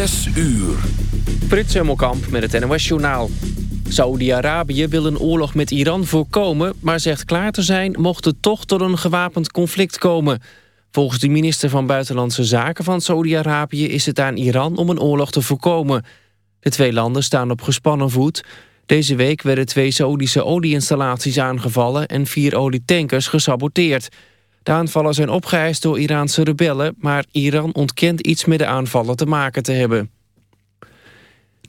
Zes uur. Frits met het NOS Journaal. Saoedi-Arabië wil een oorlog met Iran voorkomen... maar zegt klaar te zijn mocht het toch tot een gewapend conflict komen. Volgens de minister van Buitenlandse Zaken van Saoedi-Arabië... is het aan Iran om een oorlog te voorkomen. De twee landen staan op gespannen voet. Deze week werden twee Saoedische olieinstallaties aangevallen... en vier olietankers gesaboteerd... De aanvallen zijn opgeëist door Iraanse rebellen... maar Iran ontkent iets met de aanvallen te maken te hebben.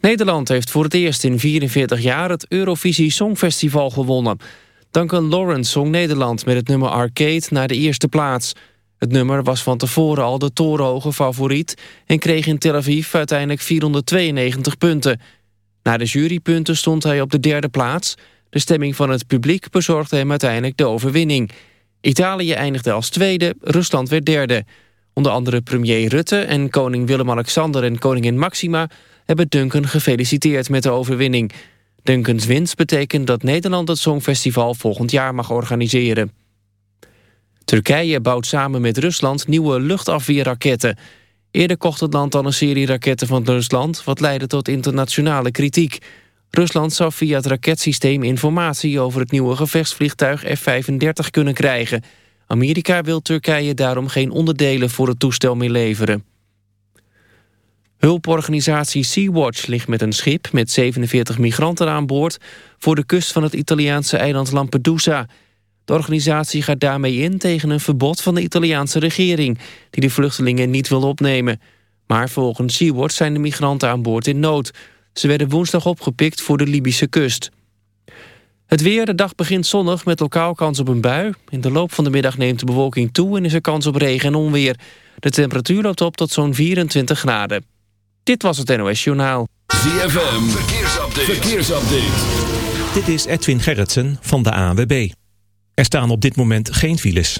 Nederland heeft voor het eerst in 44 jaar het Eurovisie Songfestival gewonnen. Duncan Lawrence zong Nederland met het nummer Arcade naar de eerste plaats. Het nummer was van tevoren al de torenhoge favoriet... en kreeg in Tel Aviv uiteindelijk 492 punten. Na de jurypunten stond hij op de derde plaats. De stemming van het publiek bezorgde hem uiteindelijk de overwinning... Italië eindigde als tweede, Rusland werd derde. Onder andere premier Rutte en koning Willem-Alexander en koningin Maxima... hebben Duncan gefeliciteerd met de overwinning. Duncans winst betekent dat Nederland het Songfestival volgend jaar mag organiseren. Turkije bouwt samen met Rusland nieuwe luchtafweerraketten. Eerder kocht het land al een serie raketten van Rusland... wat leidde tot internationale kritiek... Rusland zou via het raketsysteem informatie over het nieuwe gevechtsvliegtuig F-35 kunnen krijgen. Amerika wil Turkije daarom geen onderdelen voor het toestel meer leveren. Hulporganisatie Sea-Watch ligt met een schip met 47 migranten aan boord... voor de kust van het Italiaanse eiland Lampedusa. De organisatie gaat daarmee in tegen een verbod van de Italiaanse regering... die de vluchtelingen niet wil opnemen. Maar volgens Sea-Watch zijn de migranten aan boord in nood... Ze werden woensdag opgepikt voor de Libische kust. Het weer, de dag begint zonnig met lokaal kans op een bui. In de loop van de middag neemt de bewolking toe en is er kans op regen en onweer. De temperatuur loopt op tot zo'n 24 graden. Dit was het NOS Journaal. ZFM, verkeersupdate. verkeersupdate. Dit is Edwin Gerritsen van de ANWB. Er staan op dit moment geen files.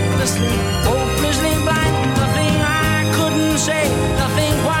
recklessly, hopelessly blind, nothing I couldn't say, nothing why,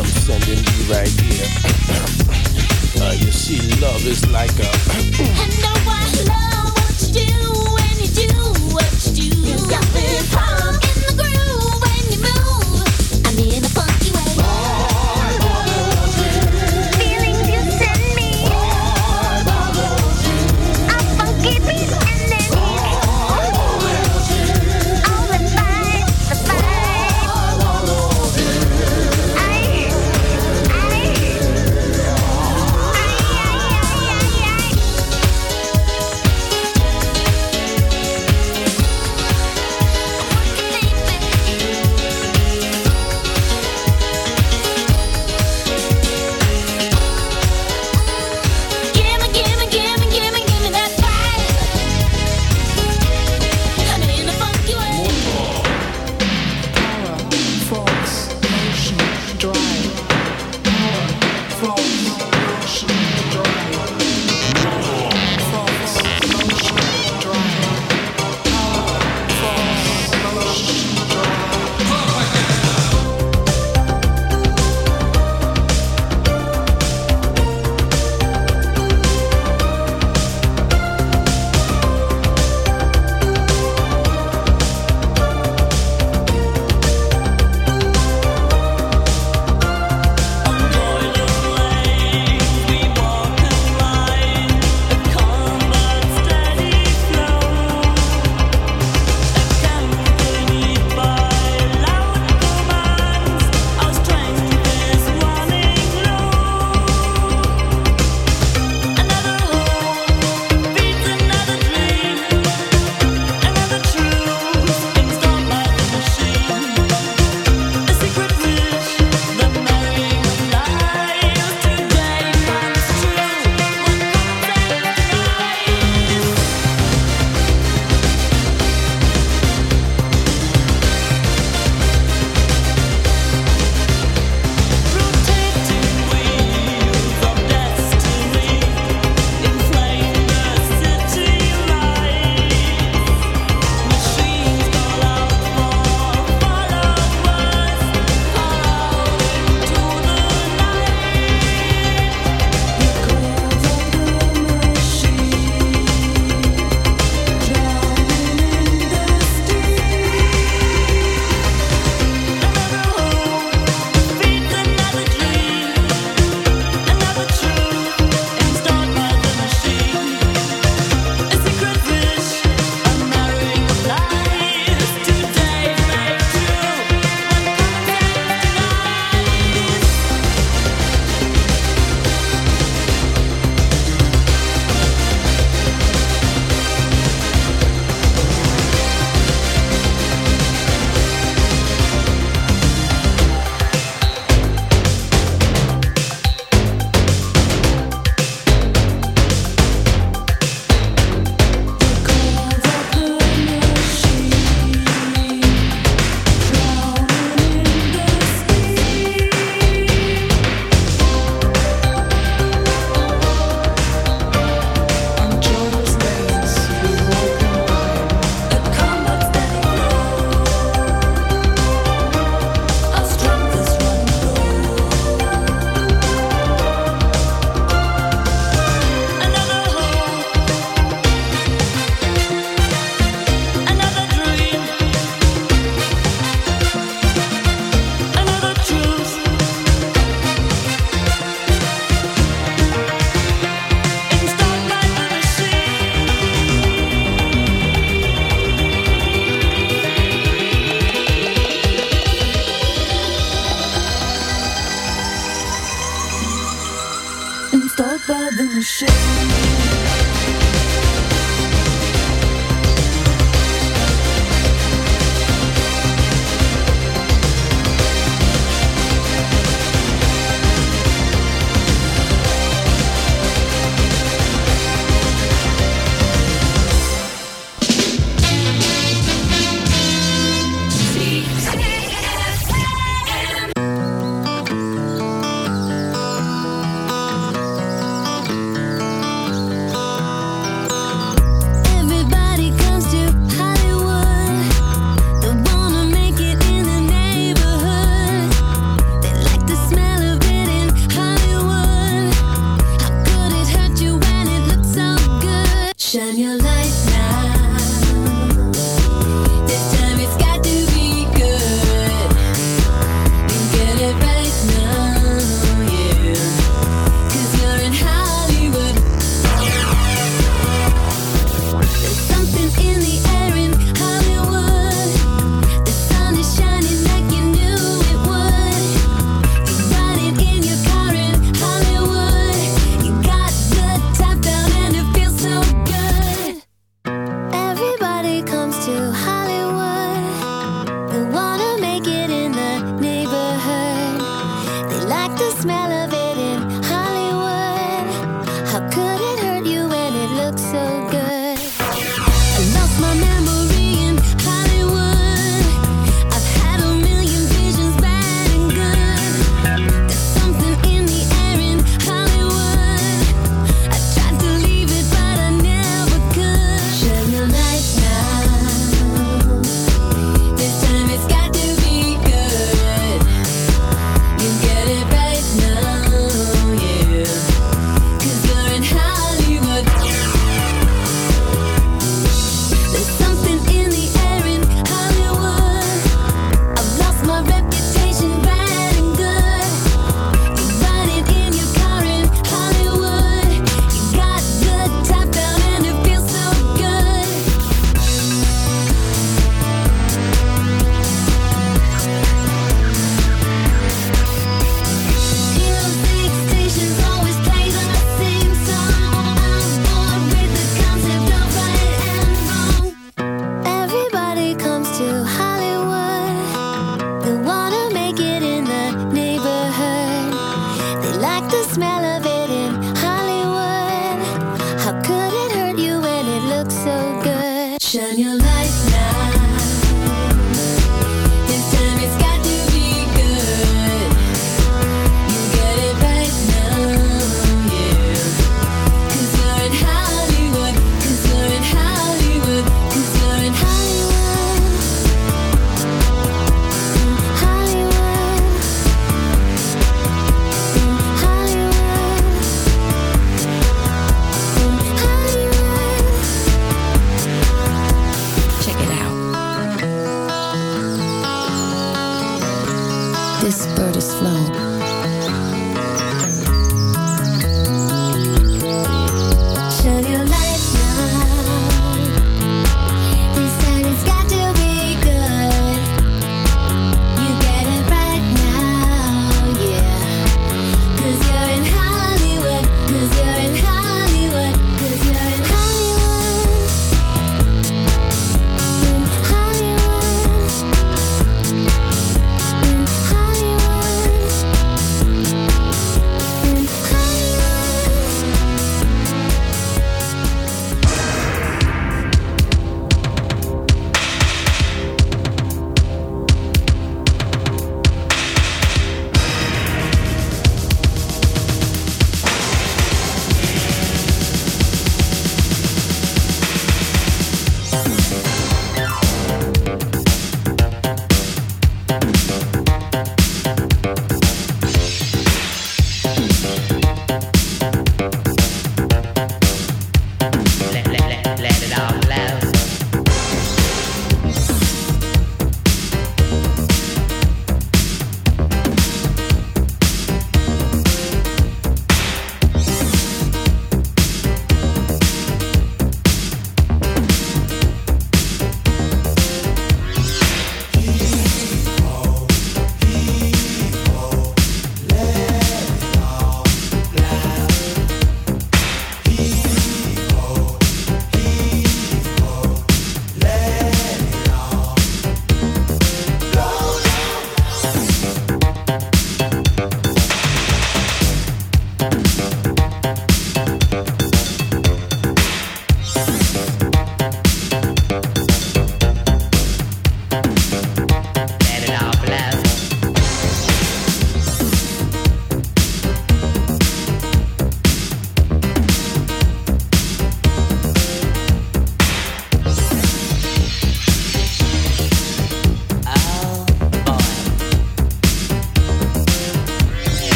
I'm sending you right here. uh, you see, love is like a. and no one loves.